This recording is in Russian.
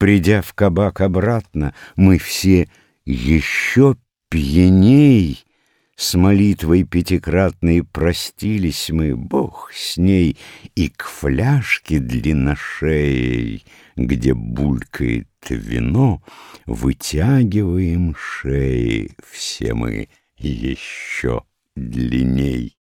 Придя в кабак обратно, мы все еще пьяней С молитвой пятикратной простились мы, Бог с ней, И к фляжке длинношеей, Где булькает вино, Вытягиваем шеи все мы еще длинней.